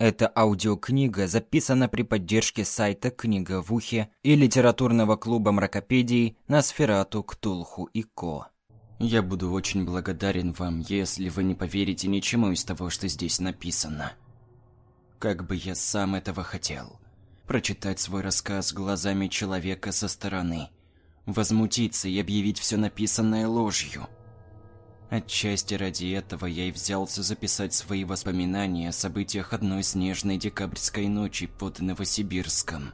Эта аудиокнига записана при поддержке сайта «Книга в ухе» и литературного клуба мракопедий «Носферату, Ктулху и Ко». Я буду очень благодарен вам, если вы не поверите ничему из того, что здесь написано. Как бы я сам этого хотел. Прочитать свой рассказ глазами человека со стороны. Возмутиться и объявить все написанное ложью – Отчасти ради этого я и взялся записать свои воспоминания о событиях одной снежной декабрьской ночи под Новосибирском.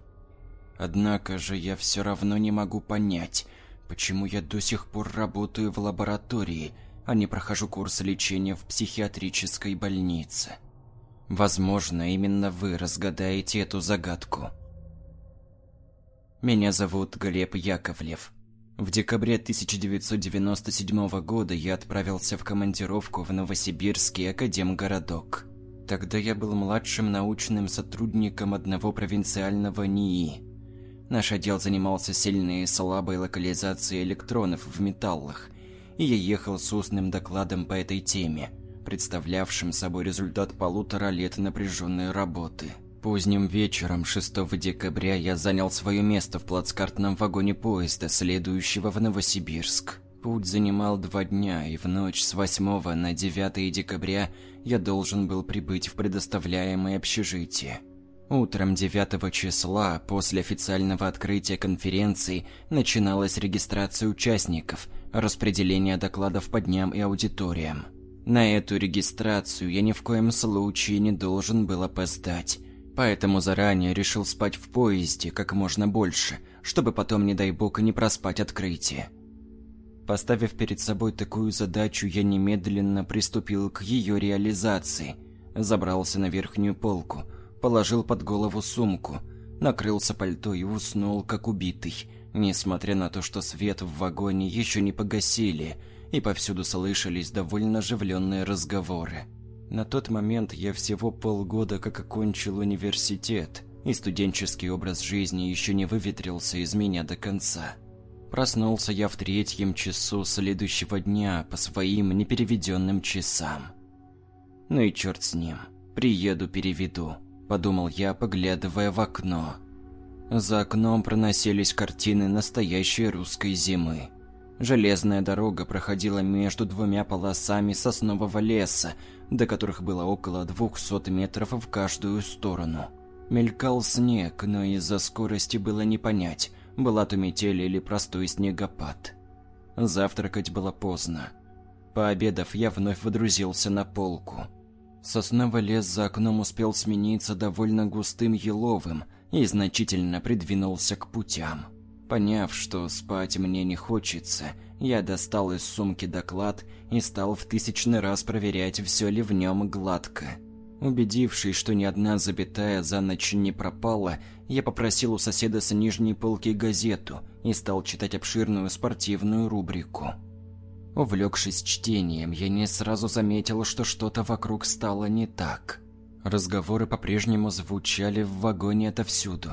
Однако же я все равно не могу понять, почему я до сих пор работаю в лаборатории, а не прохожу курс лечения в психиатрической больнице. Возможно, именно вы разгадаете эту загадку. Меня зовут Глеб Яковлев. В декабре 1997 года я отправился в командировку в Новосибирский академгородок. Тогда я был младшим научным сотрудником одного провинциального НИИ. Наш отдел занимался сильной и слабой локализацией электронов в металлах, и я ехал с устным докладом по этой теме, представлявшим собой результат полутора лет напряженной работы. Поздним вечером 6 декабря я занял свое место в плацкартном вагоне поезда, следующего в Новосибирск. Путь занимал два дня, и в ночь с 8 на 9 декабря я должен был прибыть в предоставляемое общежитие. Утром 9 числа, после официального открытия конференции, начиналась регистрация участников, распределение докладов по дням и аудиториям. На эту регистрацию я ни в коем случае не должен был опоздать. Поэтому заранее решил спать в поезде как можно больше, чтобы потом, не дай бог, не проспать открытие. Поставив перед собой такую задачу, я немедленно приступил к ее реализации. Забрался на верхнюю полку, положил под голову сумку, накрылся пальто и уснул, как убитый, несмотря на то, что свет в вагоне еще не погасили, и повсюду слышались довольно оживленные разговоры. На тот момент я всего полгода как окончил университет, и студенческий образ жизни еще не выветрился из меня до конца. Проснулся я в третьем часу следующего дня по своим непереведенным часам. Ну и черт с ним, приеду переведу, подумал я, поглядывая в окно. За окном проносились картины настоящей русской зимы. Железная дорога проходила между двумя полосами соснового леса, до которых было около 200 метров в каждую сторону. Мелькал снег, но из-за скорости было не понять, была то метель или простой снегопад. Завтракать было поздно. Пообедав, я вновь водрузился на полку. Сосновый лес за окном успел смениться довольно густым еловым и значительно придвинулся к путям. Поняв, что спать мне не хочется, я достал из сумки доклад и стал в тысячный раз проверять, все ли в нем гладко. Убедившись, что ни одна запятая за ночь не пропала, я попросил у соседа с нижней полки газету и стал читать обширную спортивную рубрику. Увлекшись чтением, я не сразу заметил, что что-то вокруг стало не так. Разговоры по-прежнему звучали в вагоне отовсюду,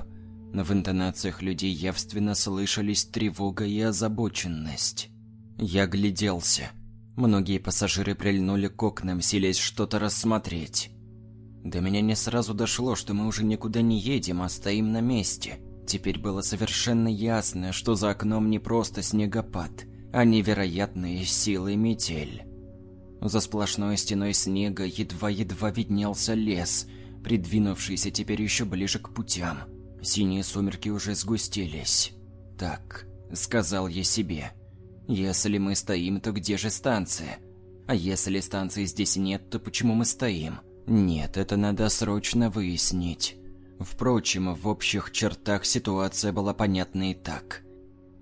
но в интонациях людей явственно слышались тревога и озабоченность. Я гляделся. Многие пассажиры прильнули к окнам, силясь что-то рассмотреть. До меня не сразу дошло, что мы уже никуда не едем, а стоим на месте. Теперь было совершенно ясно, что за окном не просто снегопад, а невероятные силы метель. За сплошной стеной снега едва-едва виднелся лес, придвинувшийся теперь еще ближе к путям. Синие сумерки уже сгустились. «Так», — сказал я себе, — если мы стоим, то где же станция? А если станции здесь нет, то почему мы стоим? Нет, это надо срочно выяснить. Впрочем, в общих чертах ситуация была понятна и так.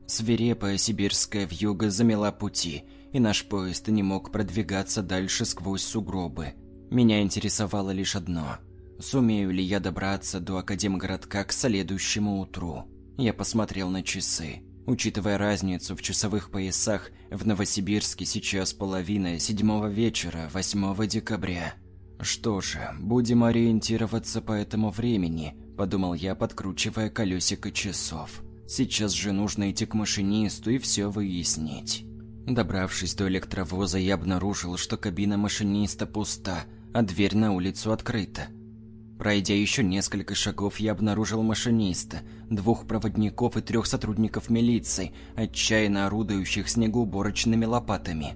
Свирепая сибирская вьюга замела пути, и наш поезд не мог продвигаться дальше сквозь сугробы. Меня интересовало лишь одно – сумею ли я добраться до Академгородка к следующему утру. Я посмотрел на часы. Учитывая разницу в часовых поясах, в Новосибирске сейчас половина седьмого вечера, 8 декабря. Что же, будем ориентироваться по этому времени, подумал я, подкручивая колесико часов. Сейчас же нужно идти к машинисту и все выяснить. Добравшись до электровоза, я обнаружил, что кабина машиниста пуста, а дверь на улицу открыта. Пройдя еще несколько шагов, я обнаружил машиниста, двух проводников и трех сотрудников милиции, отчаянно орудующих снегоуборочными лопатами.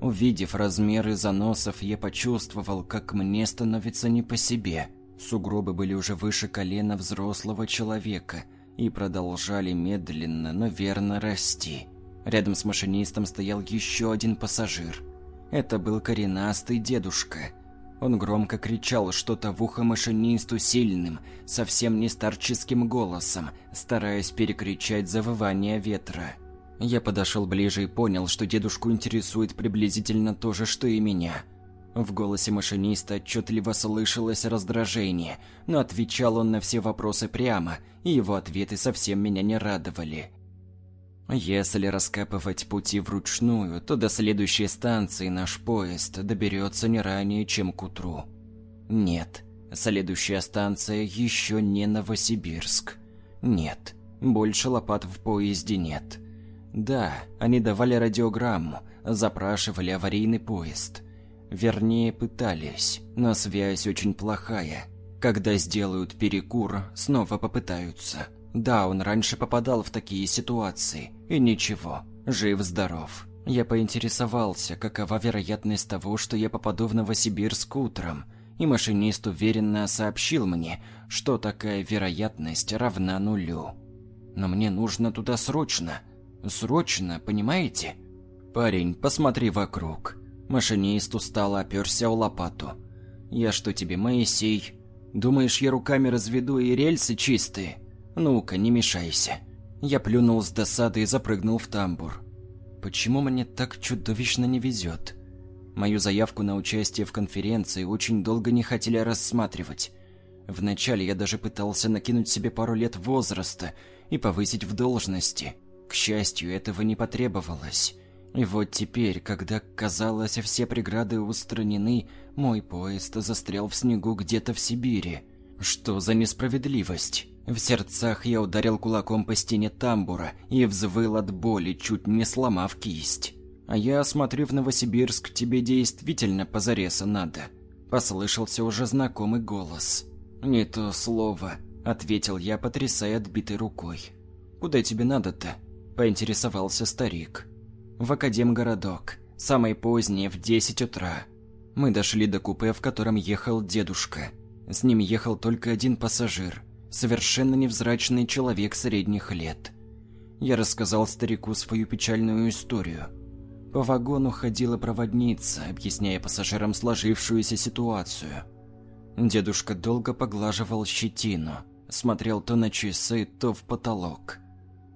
Увидев размеры заносов, я почувствовал, как мне становится не по себе. Сугробы были уже выше колена взрослого человека и продолжали медленно, но верно расти. Рядом с машинистом стоял еще один пассажир. Это был коренастый дедушка – он громко кричал что-то в ухо машинисту сильным, совсем не старческим голосом, стараясь перекричать завывание ветра. Я подошел ближе и понял, что дедушку интересует приблизительно то же, что и меня. В голосе машиниста отчетливо слышалось раздражение, но отвечал он на все вопросы прямо, и его ответы совсем меня не радовали. Если раскапывать пути вручную, то до следующей станции наш поезд доберется не ранее, чем к утру. Нет, следующая станция еще не Новосибирск. Нет, больше лопат в поезде нет. Да, они давали радиограмму, запрашивали аварийный поезд. Вернее, пытались, но связь очень плохая. Когда сделают перекур, снова попытаются. Да, он раньше попадал в такие ситуации, и ничего, жив-здоров. Я поинтересовался, какова вероятность того, что я попаду в Новосибирск утром, и машинист уверенно сообщил мне, что такая вероятность равна нулю. Но мне нужно туда срочно. Срочно, понимаете? Парень, посмотри вокруг. Машинист устало оперся о лопату. Я что тебе, Моисей? Думаешь, я руками разведу и рельсы чистые? «Ну-ка, не мешайся». Я плюнул с досады и запрыгнул в тамбур. Почему мне так чудовищно не везет? Мою заявку на участие в конференции очень долго не хотели рассматривать. Вначале я даже пытался накинуть себе пару лет возраста и повысить в должности. К счастью, этого не потребовалось. И вот теперь, когда, казалось, все преграды устранены, мой поезд застрял в снегу где-то в Сибири. Что за несправедливость? В сердцах я ударил кулаком по стене тамбура и взвыл от боли, чуть не сломав кисть. «А я смотрю, в Новосибирск тебе действительно позарез надо», – послышался уже знакомый голос. «Не то слово», – ответил я, потрясая отбитой рукой. «Куда тебе надо-то?» – поинтересовался старик. «В Академгородок. Самое позднее, в 10 утра». Мы дошли до купе, в котором ехал дедушка. С ним ехал только один пассажир – совершенно невзрачный человек средних лет. Я рассказал старику свою печальную историю. По вагону ходила проводница, объясняя пассажирам сложившуюся ситуацию. Дедушка долго поглаживал щетину, смотрел то на часы, то в потолок.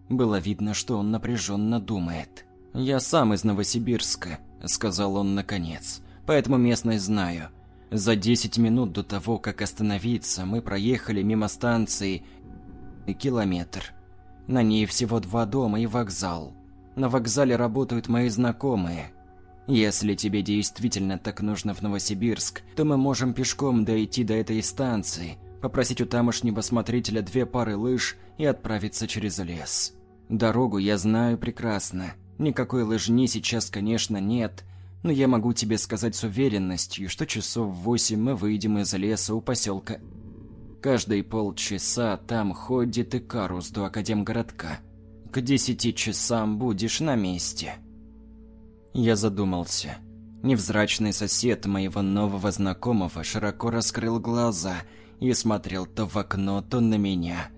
Было видно, что он напряженно думает. «Я сам из Новосибирска», — сказал он наконец, — «поэтому местность знаю. За 10 минут до того, как остановиться, мы проехали мимо станции километр. На ней всего два дома и вокзал. На вокзале работают мои знакомые. Если тебе действительно так нужно в Новосибирск, то мы можем пешком дойти до этой станции, попросить у тамошнего смотрителя две пары лыж и отправиться через лес. Дорогу я знаю прекрасно. Никакой лыжни сейчас, конечно, нет – но я могу тебе сказать с уверенностью, что часов в восемь мы выйдем из леса у поселка. Каждые полчаса там ходит и карус до Академгородка. К десяти часам будешь на месте. Я задумался. Невзрачный сосед моего нового знакомого широко раскрыл глаза и смотрел то в окно, то на меня.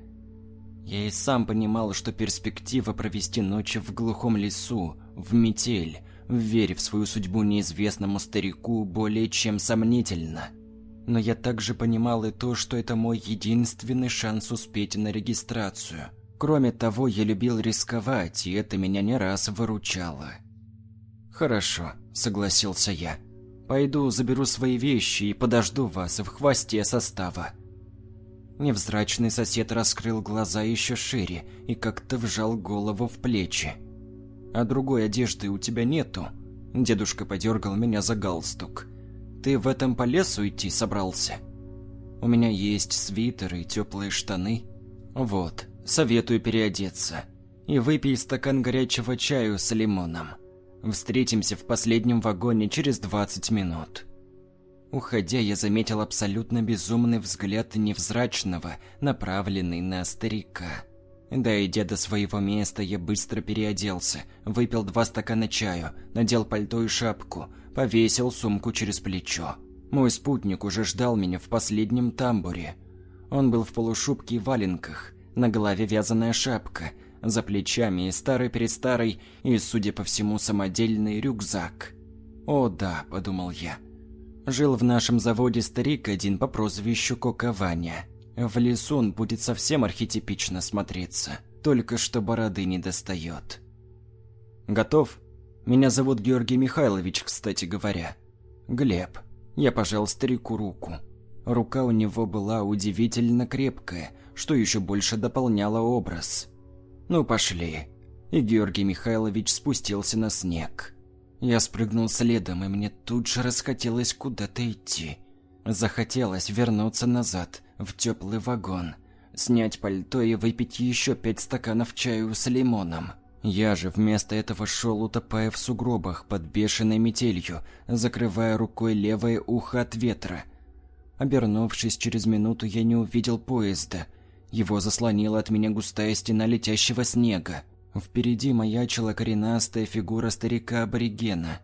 Я и сам понимал, что перспектива провести ночь в глухом лесу, в метель, вере в свою судьбу неизвестному старику более чем сомнительно. Но я также понимал и то, что это мой единственный шанс успеть на регистрацию. Кроме того, я любил рисковать, и это меня не раз выручало. «Хорошо», — согласился я. «Пойду заберу свои вещи и подожду вас в хвосте состава». Невзрачный сосед раскрыл глаза еще шире и как-то вжал голову в плечи. А другой одежды у тебя нету?» Дедушка подергал меня за галстук. «Ты в этом по лесу идти собрался?» «У меня есть свитер и теплые штаны. Вот, советую переодеться. И выпей стакан горячего чаю с лимоном. Встретимся в последнем вагоне через 20 минут». Уходя, я заметил абсолютно безумный взгляд невзрачного, направленный на старика. Дойдя до своего места, я быстро переоделся, выпил два стакана чаю, надел пальто и шапку, повесил сумку через плечо. Мой спутник уже ждал меня в последнем тамбуре. Он был в полушубке и валенках, на голове вязаная шапка, за плечами старый-перестарый и, судя по всему, самодельный рюкзак. «О да», – подумал я. Жил в нашем заводе старик один по прозвищу Кока Ваня. В лесу он будет совсем архетипично смотреться, только что бороды не достает. «Готов? Меня зовут Георгий Михайлович, кстати говоря. Глеб». Я пожал старику руку. Рука у него была удивительно крепкая, что еще больше дополняло образ. «Ну, пошли». И Георгий Михайлович спустился на снег. Я спрыгнул следом, и мне тут же расхотелось куда-то идти. Захотелось вернуться назад, в теплый вагон, снять пальто и выпить еще пять стаканов чаю с лимоном. Я же вместо этого шел, утопая в сугробах под бешеной метелью, закрывая рукой левое ухо от ветра. Обернувшись через минуту, я не увидел поезда. Его заслонила от меня густая стена летящего снега. Впереди маячила коренастая фигура старика-аборигена.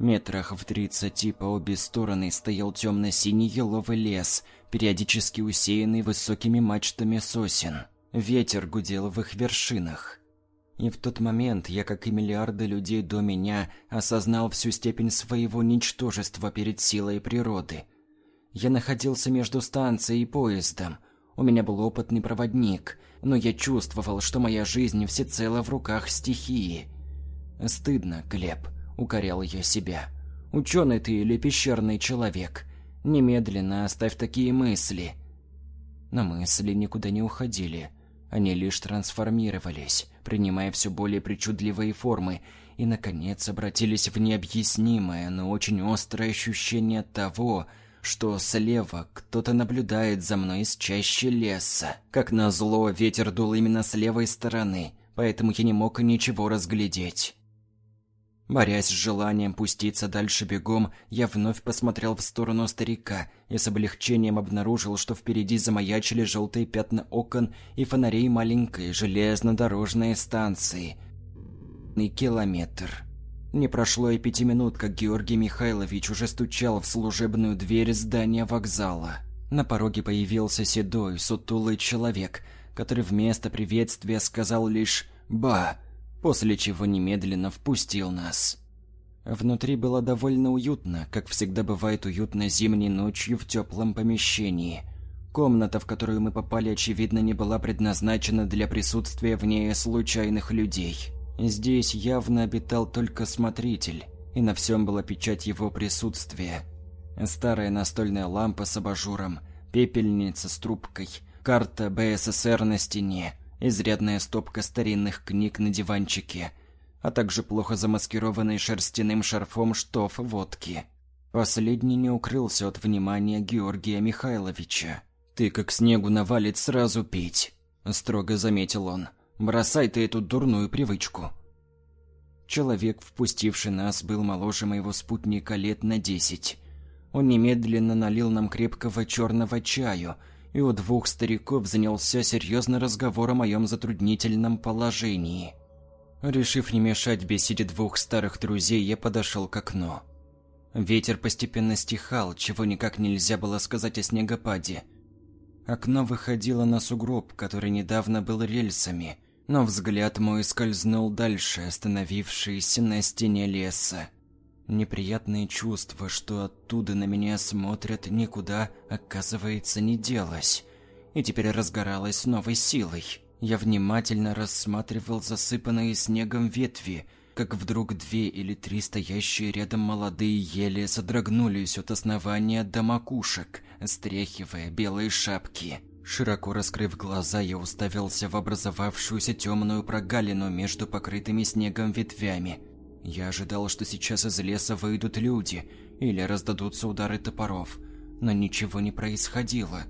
Метрах в тридцати по обе стороны стоял темно-синий еловый лес, периодически усеянный высокими мачтами сосен. Ветер гудел в их вершинах. И в тот момент я, как и миллиарды людей до меня, осознал всю степень своего ничтожества перед силой природы. Я находился между станцией и поездом. У меня был опытный проводник, но я чувствовал, что моя жизнь всецело в руках стихии. «Стыдно, Глеб», — укорял я себя. «Ученый ты или пещерный человек? Немедленно оставь такие мысли». Но мысли никуда не уходили. Они лишь трансформировались, принимая все более причудливые формы, и, наконец, обратились в необъяснимое, но очень острое ощущение того, что слева кто-то наблюдает за мной из чаще леса. Как назло, ветер дул именно с левой стороны, поэтому я не мог ничего разглядеть. Борясь с желанием пуститься дальше бегом, я вновь посмотрел в сторону старика и с облегчением обнаружил, что впереди замаячили желтые пятна окон и фонарей маленькой железнодорожной станции. И километр. Не прошло и пяти минут, как Георгий Михайлович уже стучал в служебную дверь здания вокзала. На пороге появился седой, сутулый человек, который вместо приветствия сказал лишь «Ба!» После чего немедленно впустил нас. Внутри было довольно уютно, как всегда бывает уютно зимней ночью в теплом помещении. Комната, в которую мы попали, очевидно, не была предназначена для присутствия в ней случайных людей. Здесь явно обитал только смотритель, и на всем была печать его присутствия. Старая настольная лампа с абажуром, пепельница с трубкой, карта БССР на стене, изрядная стопка старинных книг на диванчике, а также плохо замаскированный шерстяным шарфом штоф водки. Последний не укрылся от внимания Георгия Михайловича. «Ты как снегу навалит сразу пить», – строго заметил он. «Бросай ты эту дурную привычку». Человек, впустивший нас, был моложе моего спутника лет на десять. Он немедленно налил нам крепкого черного чаю – и у двух стариков занялся серьезный разговор о моем затруднительном положении. Решив не мешать беседе двух старых друзей, я подошел к окну. Ветер постепенно стихал, чего никак нельзя было сказать о снегопаде. Окно выходило на сугроб, который недавно был рельсами, но взгляд мой скользнул дальше, остановившись на стене леса. Неприятное чувство, что оттуда на меня смотрят, никуда, оказывается, не делось. И теперь разгоралось с новой силой. Я внимательно рассматривал засыпанные снегом ветви, как вдруг две или три стоящие рядом молодые ели содрогнулись от основания до макушек, стряхивая белые шапки. Широко раскрыв глаза, я уставился в образовавшуюся темную прогалину между покрытыми снегом ветвями – я ожидал, что сейчас из леса выйдут люди или раздадутся удары топоров, но ничего не происходило,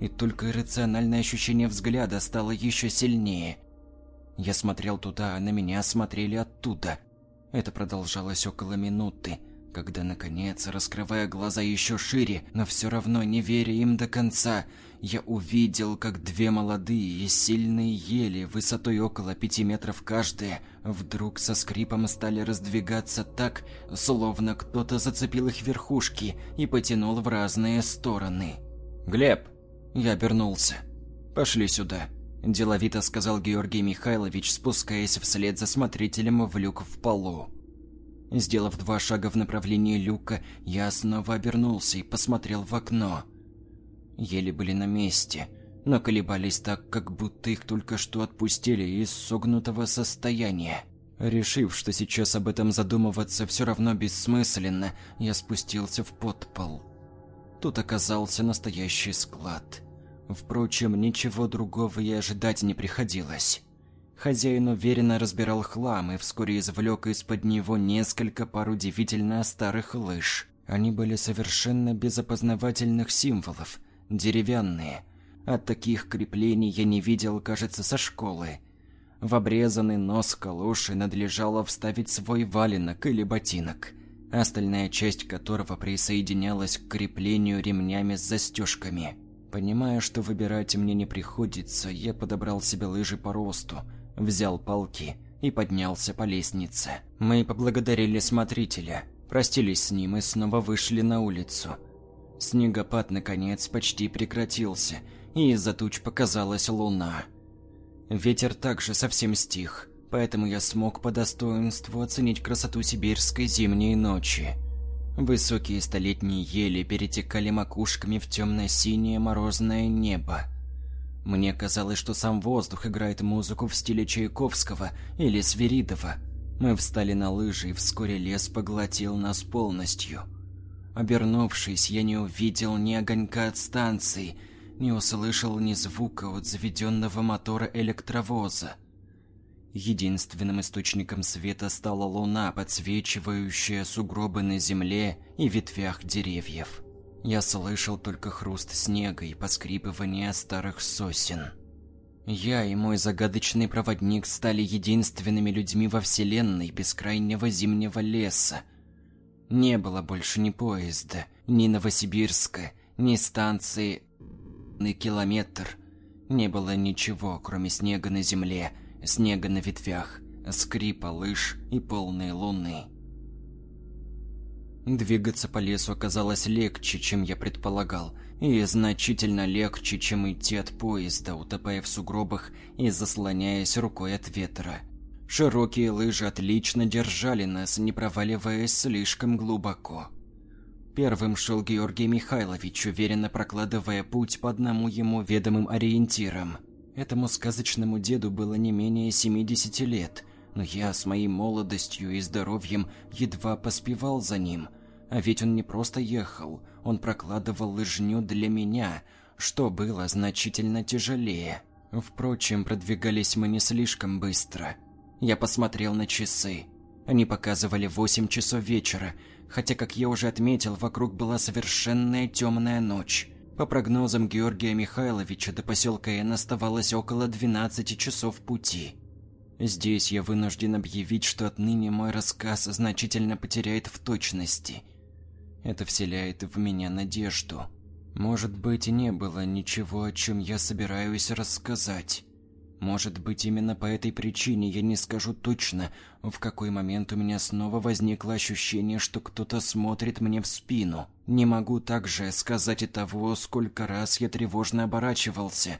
и только иррациональное ощущение взгляда стало еще сильнее. Я смотрел туда, а на меня смотрели оттуда. Это продолжалось около минуты, когда, наконец, раскрывая глаза еще шире, но все равно не веря им до конца, я увидел, как две молодые и сильные ели высотой около пяти метров каждая вдруг со скрипом стали раздвигаться так, словно кто-то зацепил их верхушки и потянул в разные стороны. «Глеб!» Я обернулся. «Пошли сюда», – деловито сказал Георгий Михайлович, спускаясь вслед за смотрителем в люк в полу. Сделав два шага в направлении люка, я снова обернулся и посмотрел в окно – еле были на месте, но колебались так, как будто их только что отпустили из согнутого состояния. Решив, что сейчас об этом задумываться все равно бессмысленно, я спустился в подпол. Тут оказался настоящий склад. Впрочем, ничего другого и ожидать не приходилось. Хозяин уверенно разбирал хлам и вскоре извлек из-под него несколько пар удивительно старых лыж. Они были совершенно без опознавательных символов, деревянные. От таких креплений я не видел, кажется, со школы. В обрезанный нос калоши надлежало вставить свой валенок или ботинок, остальная часть которого присоединялась к креплению ремнями с застежками. Понимая, что выбирать мне не приходится, я подобрал себе лыжи по росту, взял палки и поднялся по лестнице. Мы поблагодарили смотрителя, простились с ним и снова вышли на улицу. Снегопад, наконец, почти прекратился, и из-за туч показалась луна. Ветер также совсем стих, поэтому я смог по достоинству оценить красоту сибирской зимней ночи. Высокие столетние ели перетекали макушками в темно-синее морозное небо. Мне казалось, что сам воздух играет музыку в стиле Чайковского или Свиридова. Мы встали на лыжи, и вскоре лес поглотил нас полностью – Обернувшись, я не увидел ни огонька от станции, не услышал ни звука от заведенного мотора электровоза. Единственным источником света стала луна, подсвечивающая сугробы на земле и ветвях деревьев. Я слышал только хруст снега и поскрипывание старых сосен. Я и мой загадочный проводник стали единственными людьми во вселенной бескрайнего зимнего леса, не было больше ни поезда, ни Новосибирска, ни станции на километр. Не было ничего, кроме снега на земле, снега на ветвях, скрипа лыж и полной луны. Двигаться по лесу оказалось легче, чем я предполагал, и значительно легче, чем идти от поезда, утопая в сугробах и заслоняясь рукой от ветра. Широкие лыжи отлично держали нас, не проваливаясь слишком глубоко. Первым шел Георгий Михайлович, уверенно прокладывая путь по одному ему ведомым ориентирам. Этому сказочному деду было не менее 70 лет, но я с моей молодостью и здоровьем едва поспевал за ним. А ведь он не просто ехал, он прокладывал лыжню для меня, что было значительно тяжелее. Впрочем, продвигались мы не слишком быстро – я посмотрел на часы. Они показывали 8 часов вечера, хотя, как я уже отметил, вокруг была совершенная темная ночь. По прогнозам Георгия Михайловича, до поселка Н оставалось около 12 часов пути. Здесь я вынужден объявить, что отныне мой рассказ значительно потеряет в точности. Это вселяет в меня надежду. Может быть, и не было ничего, о чем я собираюсь рассказать. Может быть, именно по этой причине я не скажу точно, в какой момент у меня снова возникло ощущение, что кто-то смотрит мне в спину. Не могу также сказать и того, сколько раз я тревожно оборачивался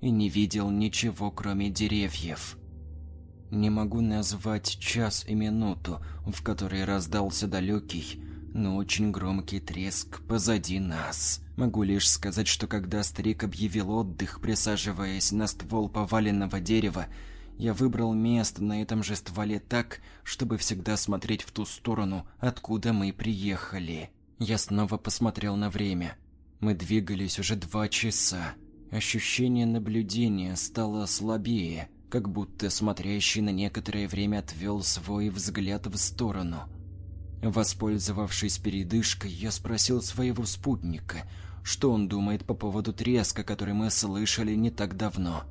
и не видел ничего, кроме деревьев. Не могу назвать час и минуту, в которые раздался далекий, но очень громкий треск позади нас. Могу лишь сказать, что когда старик объявил отдых, присаживаясь на ствол поваленного дерева, я выбрал место на этом же стволе так, чтобы всегда смотреть в ту сторону, откуда мы приехали. Я снова посмотрел на время. Мы двигались уже два часа. Ощущение наблюдения стало слабее, как будто смотрящий на некоторое время отвел свой взгляд в сторону. Воспользовавшись передышкой, я спросил своего спутника – что он думает по поводу треска, который мы слышали не так давно.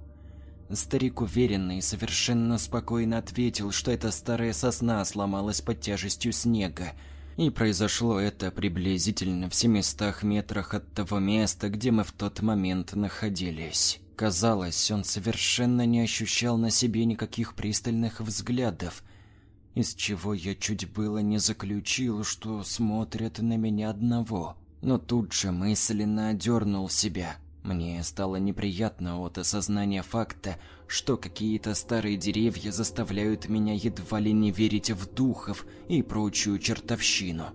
Старик уверенно и совершенно спокойно ответил, что эта старая сосна сломалась под тяжестью снега, И произошло это приблизительно в 700 метрах от того места, где мы в тот момент находились. Казалось, он совершенно не ощущал на себе никаких пристальных взглядов, из чего я чуть было не заключил, что смотрят на меня одного. Но тут же мысленно одернул себя. Мне стало неприятно от осознания факта, что какие-то старые деревья заставляют меня едва ли не верить в духов и прочую чертовщину.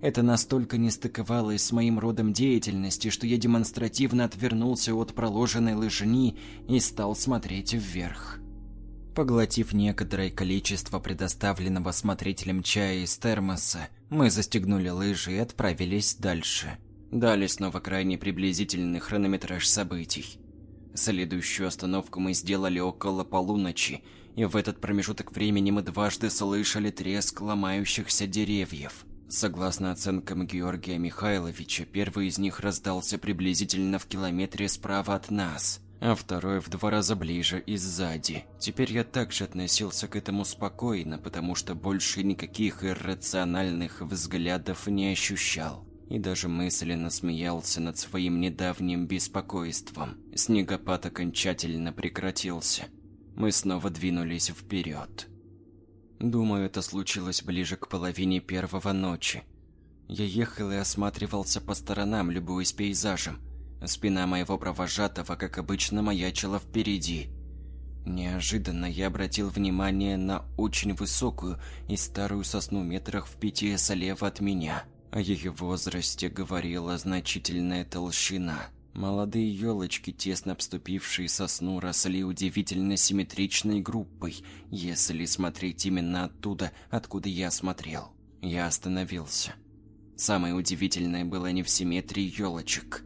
Это настолько не стыковалось с моим родом деятельности, что я демонстративно отвернулся от проложенной лыжни и стал смотреть вверх. Поглотив некоторое количество предоставленного смотрителем чая из термоса, мы застегнули лыжи и отправились дальше. Дали снова крайне приблизительный хронометраж событий. Следующую остановку мы сделали около полуночи, и в этот промежуток времени мы дважды слышали треск ломающихся деревьев. Согласно оценкам Георгия Михайловича, первый из них раздался приблизительно в километре справа от нас, а второй в два раза ближе и сзади. Теперь я также относился к этому спокойно, потому что больше никаких иррациональных взглядов не ощущал. И даже мысленно смеялся над своим недавним беспокойством. Снегопад окончательно прекратился. Мы снова двинулись вперед. Думаю, это случилось ближе к половине первого ночи. Я ехал и осматривался по сторонам, любуясь пейзажем. Спина моего провожатого, как обычно, маячила впереди. Неожиданно я обратил внимание на очень высокую и старую сосну метрах в пяти слева от меня. О ее возрасте говорила значительная толщина. Молодые елочки, тесно обступившие сосну, росли удивительно симметричной группой, если смотреть именно оттуда, откуда я смотрел. Я остановился. Самое удивительное было не в симметрии елочек.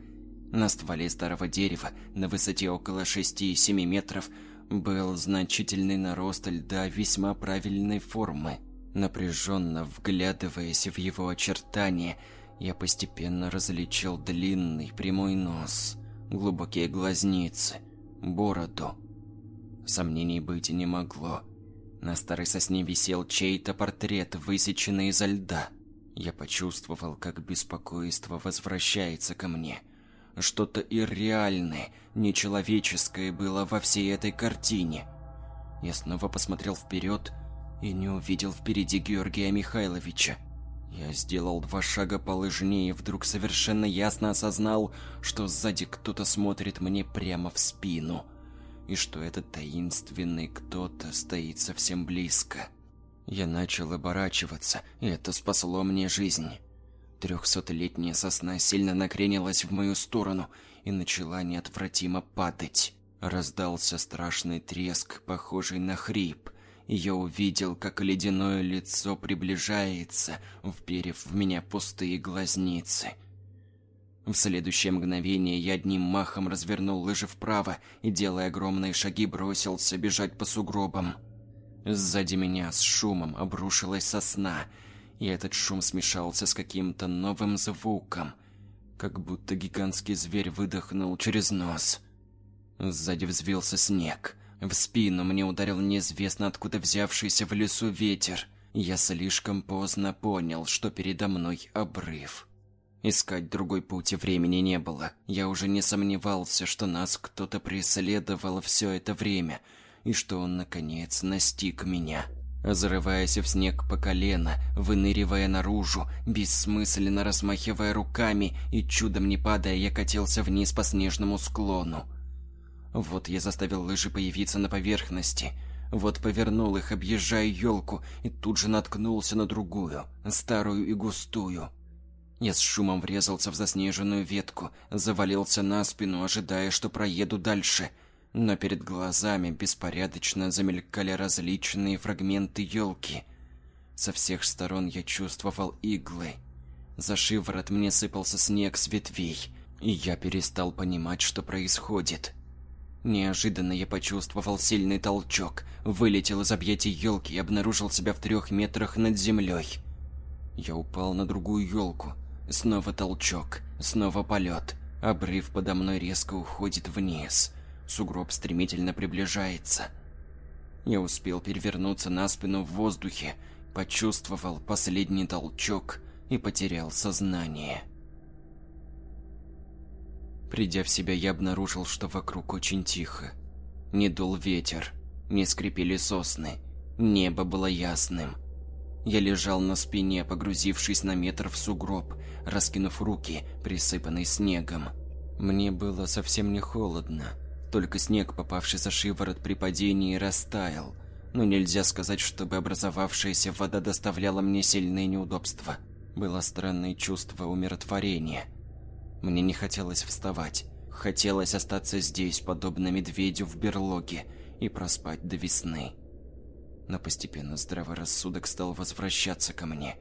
На стволе старого дерева, на высоте около 6-7 метров, был значительный нарост льда весьма правильной формы. Напряженно вглядываясь в его очертания, я постепенно различил длинный прямой нос, глубокие глазницы, бороду. Сомнений быть не могло. На старой сосне висел чей-то портрет, высеченный изо льда. Я почувствовал, как беспокойство возвращается ко мне. Что-то ирреальное, нечеловеческое было во всей этой картине. Я снова посмотрел вперед и не увидел впереди Георгия Михайловича. Я сделал два шага по лыжне и вдруг совершенно ясно осознал, что сзади кто-то смотрит мне прямо в спину, и что этот таинственный кто-то стоит совсем близко. Я начал оборачиваться, и это спасло мне жизнь. Трехсотлетняя сосна сильно накренилась в мою сторону и начала неотвратимо падать. Раздался страшный треск, похожий на хрип – я увидел, как ледяное лицо приближается, вперев в меня пустые глазницы. В следующее мгновение я одним махом развернул лыжи вправо и, делая огромные шаги, бросился бежать по сугробам. Сзади меня с шумом обрушилась сосна, и этот шум смешался с каким-то новым звуком, как будто гигантский зверь выдохнул через нос. Сзади взвился снег – в спину мне ударил неизвестно откуда взявшийся в лесу ветер. Я слишком поздно понял, что передо мной обрыв. Искать другой пути времени не было. Я уже не сомневался, что нас кто-то преследовал все это время, и что он, наконец, настиг меня. Зарываясь в снег по колено, выныривая наружу, бессмысленно размахивая руками и чудом не падая, я катился вниз по снежному склону. Вот я заставил лыжи появиться на поверхности. Вот повернул их, объезжая елку, и тут же наткнулся на другую, старую и густую. Я с шумом врезался в заснеженную ветку, завалился на спину, ожидая, что проеду дальше. Но перед глазами беспорядочно замелькали различные фрагменты елки. Со всех сторон я чувствовал иглы. За шиворот мне сыпался снег с ветвей, и я перестал понимать, что происходит. Неожиданно я почувствовал сильный толчок, вылетел из объятий елки и обнаружил себя в трех метрах над землей. Я упал на другую елку. Снова толчок, снова полет. Обрыв подо мной резко уходит вниз. Сугроб стремительно приближается. Я успел перевернуться на спину в воздухе, почувствовал последний толчок и потерял сознание. Придя в себя, я обнаружил, что вокруг очень тихо. Не дул ветер, не скрипели сосны, небо было ясным. Я лежал на спине, погрузившись на метр в сугроб, раскинув руки, присыпанный снегом. Мне было совсем не холодно, только снег, попавший за шиворот при падении, растаял, но нельзя сказать, чтобы образовавшаяся вода доставляла мне сильные неудобства. Было странное чувство умиротворения – мне не хотелось вставать. Хотелось остаться здесь, подобно медведю в берлоге, и проспать до весны. Но постепенно здравый рассудок стал возвращаться ко мне.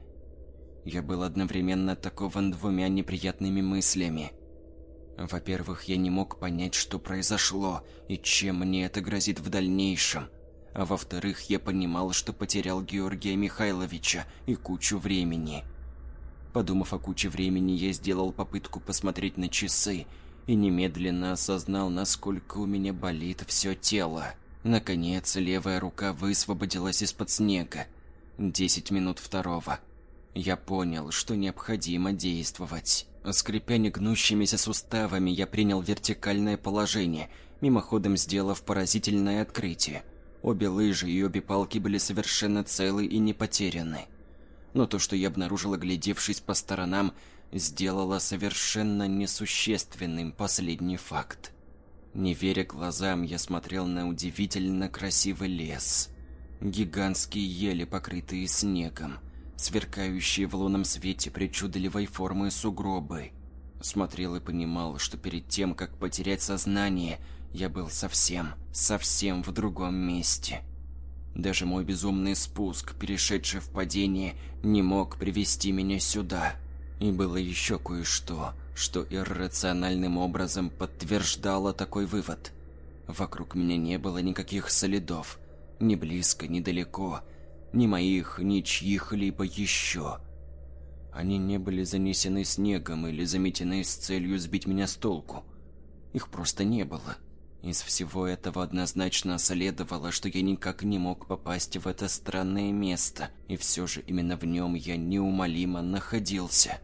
Я был одновременно атакован двумя неприятными мыслями. Во-первых, я не мог понять, что произошло и чем мне это грозит в дальнейшем. А во-вторых, я понимал, что потерял Георгия Михайловича и кучу времени. Подумав о куче времени, я сделал попытку посмотреть на часы и немедленно осознал, насколько у меня болит все тело. Наконец, левая рука высвободилась из-под снега. Десять минут второго. Я понял, что необходимо действовать. Скрипя негнущимися суставами, я принял вертикальное положение, мимоходом сделав поразительное открытие. Обе лыжи и обе палки были совершенно целы и не потеряны но то, что я обнаружила, глядевшись по сторонам, сделало совершенно несущественным последний факт. Не веря глазам, я смотрел на удивительно красивый лес. Гигантские ели, покрытые снегом, сверкающие в лунном свете причудливой формы сугробы. Смотрел и понимал, что перед тем, как потерять сознание, я был совсем, совсем в другом месте. Даже мой безумный спуск, перешедший в падение, не мог привести меня сюда. И было еще кое-что, что иррациональным образом подтверждало такой вывод. Вокруг меня не было никаких следов, ни близко, ни далеко, ни моих, ни чьих-либо еще. Они не были занесены снегом или заметены с целью сбить меня с толку. Их просто не было. Из всего этого однозначно следовало, что я никак не мог попасть в это странное место, и все же именно в нем я неумолимо находился.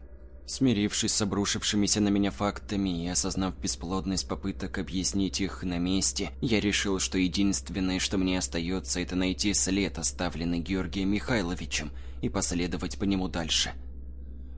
Смирившись с обрушившимися на меня фактами и осознав бесплодность попыток объяснить их на месте, я решил, что единственное, что мне остается, это найти след, оставленный Георгием Михайловичем, и последовать по нему дальше –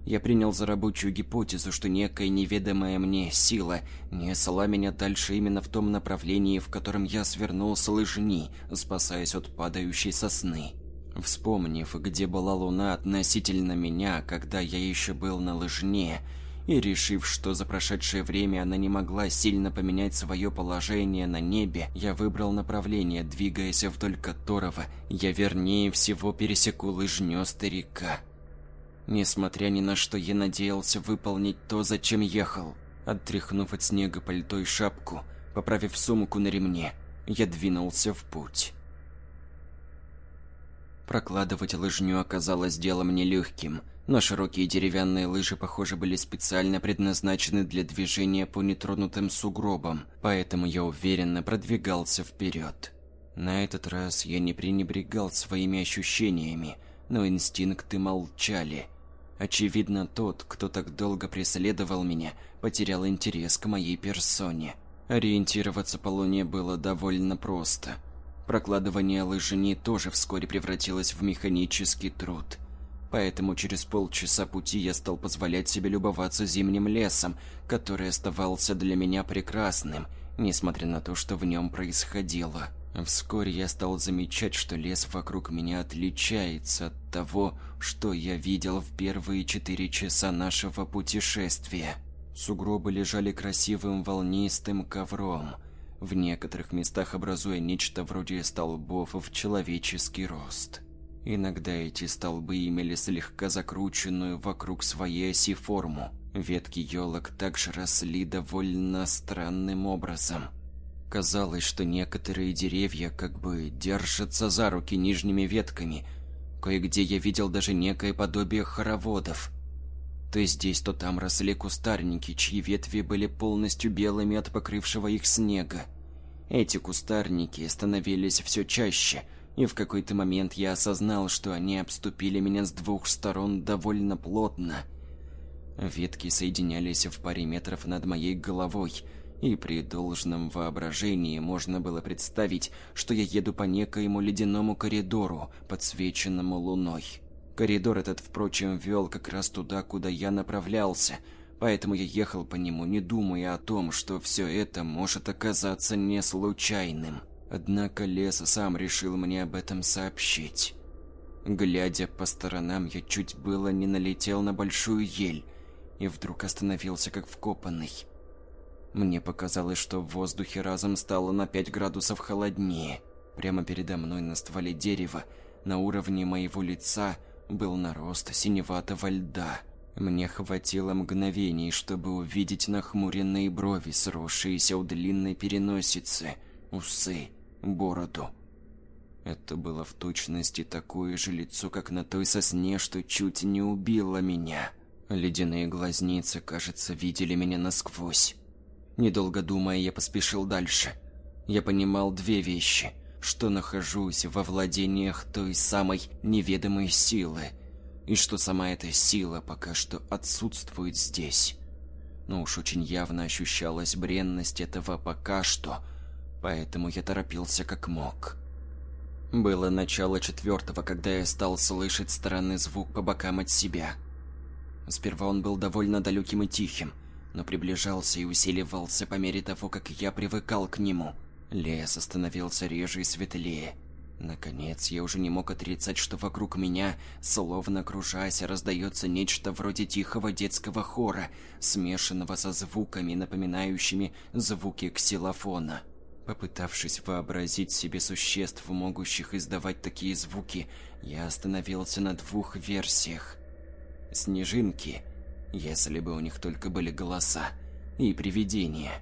я принял за рабочую гипотезу, что некая неведомая мне сила несла меня дальше именно в том направлении, в котором я свернул с лыжни, спасаясь от падающей сосны. Вспомнив, где была луна относительно меня, когда я еще был на лыжне, и решив, что за прошедшее время она не могла сильно поменять свое положение на небе, я выбрал направление, двигаясь вдоль которого я вернее всего пересеку лыжню старика. Несмотря ни на что, я надеялся выполнить то, зачем ехал. Оттряхнув от снега пальто и шапку, поправив сумку на ремне, я двинулся в путь. Прокладывать лыжню оказалось делом нелегким, но широкие деревянные лыжи, похоже, были специально предназначены для движения по нетронутым сугробам, поэтому я уверенно продвигался вперед. На этот раз я не пренебрегал своими ощущениями, но инстинкты молчали. Очевидно, тот, кто так долго преследовал меня, потерял интерес к моей персоне. Ориентироваться по луне было довольно просто. Прокладывание лыжни тоже вскоре превратилось в механический труд. Поэтому через полчаса пути я стал позволять себе любоваться зимним лесом, который оставался для меня прекрасным, несмотря на то, что в нем происходило. Вскоре я стал замечать, что лес вокруг меня отличается от того, что я видел в первые четыре часа нашего путешествия. Сугробы лежали красивым волнистым ковром, в некоторых местах образуя нечто вроде столбов в человеческий рост. Иногда эти столбы имели слегка закрученную вокруг своей оси форму. Ветки елок также росли довольно странным образом – Казалось, что некоторые деревья как бы держатся за руки нижними ветками. Кое-где я видел даже некое подобие хороводов. То здесь, то там росли кустарники, чьи ветви были полностью белыми от покрывшего их снега. Эти кустарники становились все чаще, и в какой-то момент я осознал, что они обступили меня с двух сторон довольно плотно. Ветки соединялись в паре метров над моей головой, и при должном воображении можно было представить, что я еду по некоему ледяному коридору, подсвеченному луной. Коридор этот, впрочем, вел как раз туда, куда я направлялся, поэтому я ехал по нему, не думая о том, что все это может оказаться не случайным. Однако лес сам решил мне об этом сообщить. Глядя по сторонам, я чуть было не налетел на большую ель и вдруг остановился как вкопанный. Мне показалось, что в воздухе разом стало на 5 градусов холоднее. Прямо передо мной на стволе дерева, на уровне моего лица, был нарост синеватого льда. Мне хватило мгновений, чтобы увидеть нахмуренные брови, сросшиеся у длинной переносицы, усы, бороду. Это было в точности такое же лицо, как на той сосне, что чуть не убило меня. Ледяные глазницы, кажется, видели меня насквозь. Недолго думая, я поспешил дальше. Я понимал две вещи, что нахожусь во владениях той самой неведомой силы, и что сама эта сила пока что отсутствует здесь. Но уж очень явно ощущалась бренность этого «пока что», поэтому я торопился как мог. Было начало четвертого, когда я стал слышать странный звук по бокам от себя. Сперва он был довольно далеким и тихим, но приближался и усиливался по мере того, как я привыкал к нему. Лес становился реже и светлее. Наконец, я уже не мог отрицать, что вокруг меня, словно кружась, раздается нечто вроде тихого детского хора, смешанного со звуками, напоминающими звуки ксилофона. Попытавшись вообразить себе существ, могущих издавать такие звуки, я остановился на двух версиях. Снежинки, если бы у них только были голоса, и привидения,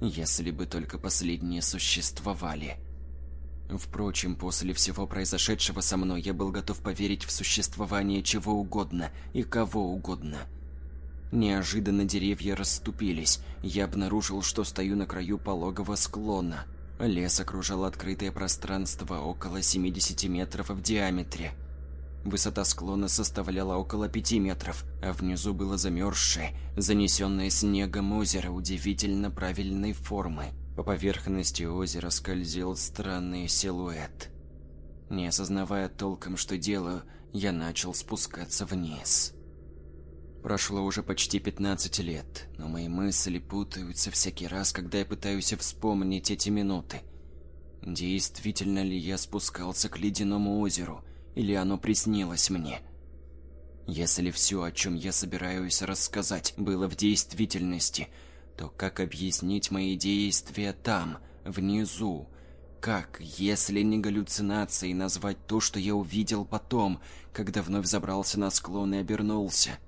если бы только последние существовали. Впрочем, после всего произошедшего со мной я был готов поверить в существование чего угодно и кого угодно – Неожиданно деревья расступились. Я обнаружил, что стою на краю пологого склона. Лес окружал открытое пространство около 70 метров в диаметре. Высота склона составляла около 5 метров, а внизу было замерзшее, занесенное снегом озеро удивительно правильной формы. По поверхности озера скользил странный силуэт. Не осознавая толком, что делаю, я начал спускаться вниз. Прошло уже почти 15 лет, но мои мысли путаются всякий раз, когда я пытаюсь вспомнить эти минуты. Действительно ли я спускался к ледяному озеру, или оно приснилось мне? Если все, о чем я собираюсь рассказать, было в действительности, то как объяснить мои действия там, внизу? Как, если не галлюцинацией, назвать то, что я увидел потом, когда вновь забрался на склон и обернулся?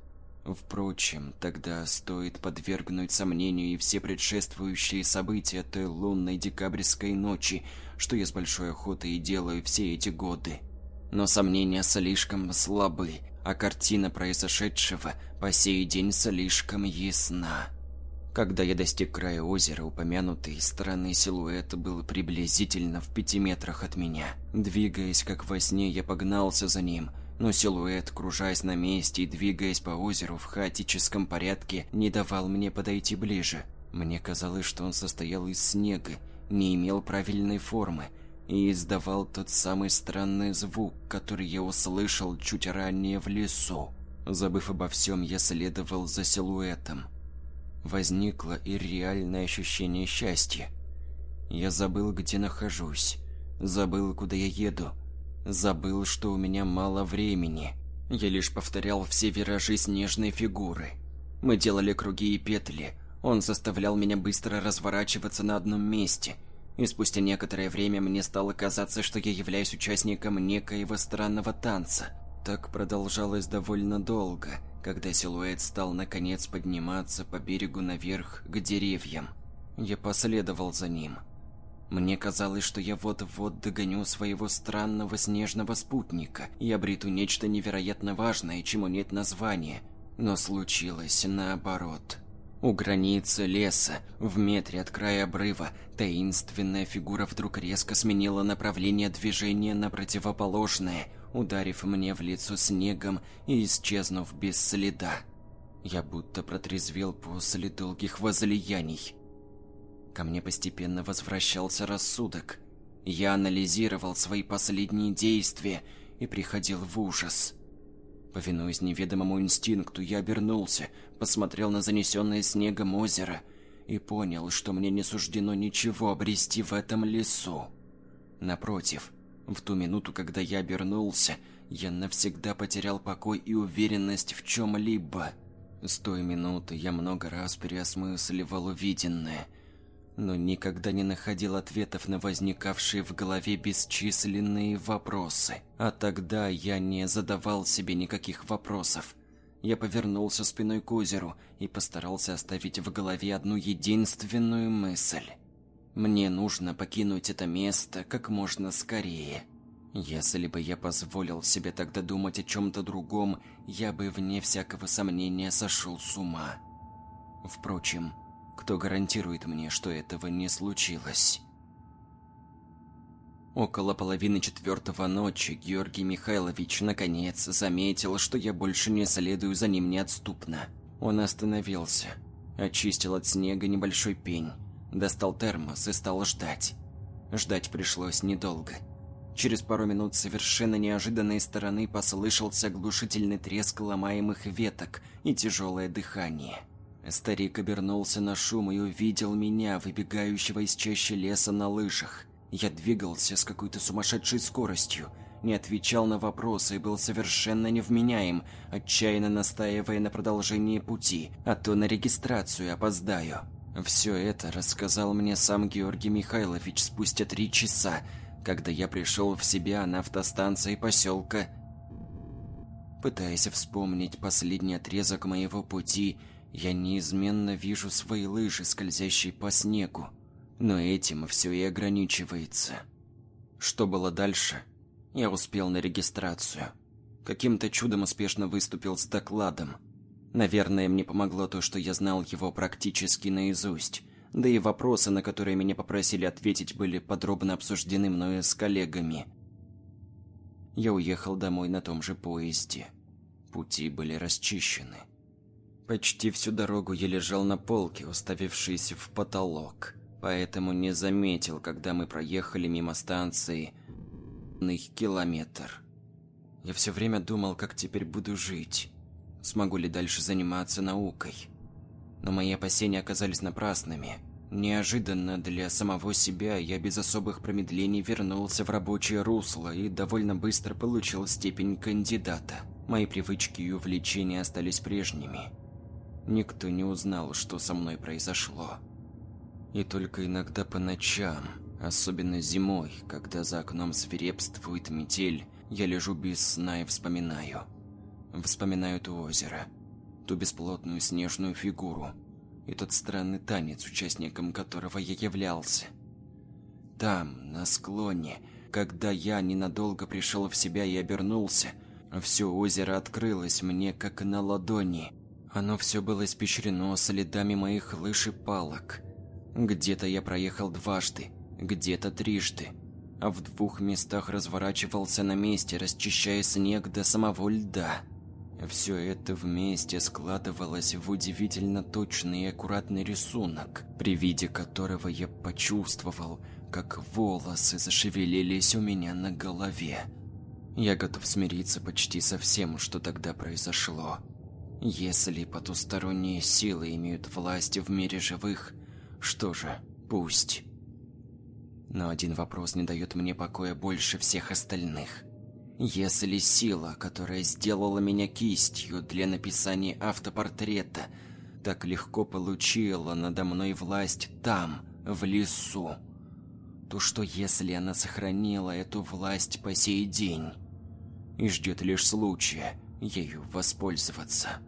Впрочем, тогда стоит подвергнуть сомнению и все предшествующие события той лунной декабрьской ночи, что я с большой охотой и делаю все эти годы. Но сомнения слишком слабы, а картина произошедшего по сей день слишком ясна. Когда я достиг края озера, упомянутый странный силуэт был приблизительно в пяти метрах от меня. Двигаясь как во сне, я погнался за ним – но силуэт, кружась на месте и двигаясь по озеру в хаотическом порядке, не давал мне подойти ближе. Мне казалось, что он состоял из снега, не имел правильной формы и издавал тот самый странный звук, который я услышал чуть ранее в лесу. Забыв обо всем, я следовал за силуэтом. Возникло и реальное ощущение счастья. Я забыл, где нахожусь, забыл, куда я еду, Забыл, что у меня мало времени. Я лишь повторял все виражи снежной фигуры. Мы делали круги и петли. Он заставлял меня быстро разворачиваться на одном месте. И спустя некоторое время мне стало казаться, что я являюсь участником некоего странного танца. Так продолжалось довольно долго, когда силуэт стал наконец подниматься по берегу наверх к деревьям. Я последовал за ним. Мне казалось, что я вот-вот догоню своего странного снежного спутника и обрету нечто невероятно важное, чему нет названия. Но случилось наоборот. У границы леса, в метре от края обрыва, таинственная фигура вдруг резко сменила направление движения на противоположное, ударив мне в лицо снегом и исчезнув без следа. Я будто протрезвел после долгих возлияний. Ко мне постепенно возвращался рассудок. Я анализировал свои последние действия и приходил в ужас. Повинуясь неведомому инстинкту, я обернулся, посмотрел на занесенное снегом озеро и понял, что мне не суждено ничего обрести в этом лесу. Напротив, в ту минуту, когда я обернулся, я навсегда потерял покой и уверенность в чем-либо. С той минуты я много раз переосмысливал увиденное, но никогда не находил ответов на возникавшие в голове бесчисленные вопросы. А тогда я не задавал себе никаких вопросов. Я повернулся спиной к озеру и постарался оставить в голове одну единственную мысль. Мне нужно покинуть это место как можно скорее. Если бы я позволил себе тогда думать о чем-то другом, я бы, вне всякого сомнения, сошел с ума. Впрочем, кто гарантирует мне, что этого не случилось? Около половины четвертого ночи Георгий Михайлович наконец заметил, что я больше не следую за ним неотступно. Он остановился, очистил от снега небольшой пень, достал термос и стал ждать. Ждать пришлось недолго. Через пару минут совершенно неожиданной стороны послышался оглушительный треск ломаемых веток и тяжелое дыхание. Старик обернулся на шум и увидел меня, выбегающего из чащи леса на лыжах. Я двигался с какой-то сумасшедшей скоростью, не отвечал на вопросы и был совершенно невменяем, отчаянно настаивая на продолжении пути, а то на регистрацию опоздаю. Все это рассказал мне сам Георгий Михайлович спустя три часа, когда я пришел в себя на автостанции поселка. Пытаясь вспомнить последний отрезок моего пути, я неизменно вижу свои лыжи, скользящие по снегу. Но этим все и ограничивается. Что было дальше? Я успел на регистрацию. Каким-то чудом успешно выступил с докладом. Наверное, мне помогло то, что я знал его практически наизусть. Да и вопросы, на которые меня попросили ответить, были подробно обсуждены мною с коллегами. Я уехал домой на том же поезде. Пути были расчищены. Почти всю дорогу я лежал на полке, уставившись в потолок, поэтому не заметил, когда мы проехали мимо станции на километр. Я все время думал, как теперь буду жить, смогу ли дальше заниматься наукой. Но мои опасения оказались напрасными. Неожиданно для самого себя я без особых промедлений вернулся в рабочее русло и довольно быстро получил степень кандидата. Мои привычки и увлечения остались прежними. Никто не узнал, что со мной произошло. И только иногда по ночам, особенно зимой, когда за окном свирепствует метель, я лежу без сна и вспоминаю. Вспоминаю то озеро, ту бесплотную снежную фигуру и тот странный танец, участником которого я являлся. Там, на склоне, когда я ненадолго пришел в себя и обернулся, все озеро открылось мне как на ладони – оно все было испещрено следами моих лыж и палок. Где-то я проехал дважды, где-то трижды, а в двух местах разворачивался на месте, расчищая снег до самого льда. Все это вместе складывалось в удивительно точный и аккуратный рисунок, при виде которого я почувствовал, как волосы зашевелились у меня на голове. Я готов смириться почти со всем, что тогда произошло. Если потусторонние силы имеют власть в мире живых, что же, пусть. Но один вопрос не дает мне покоя больше всех остальных. Если сила, которая сделала меня кистью для написания автопортрета, так легко получила надо мной власть там, в лесу, то что если она сохранила эту власть по сей день и ждет лишь случая ею воспользоваться?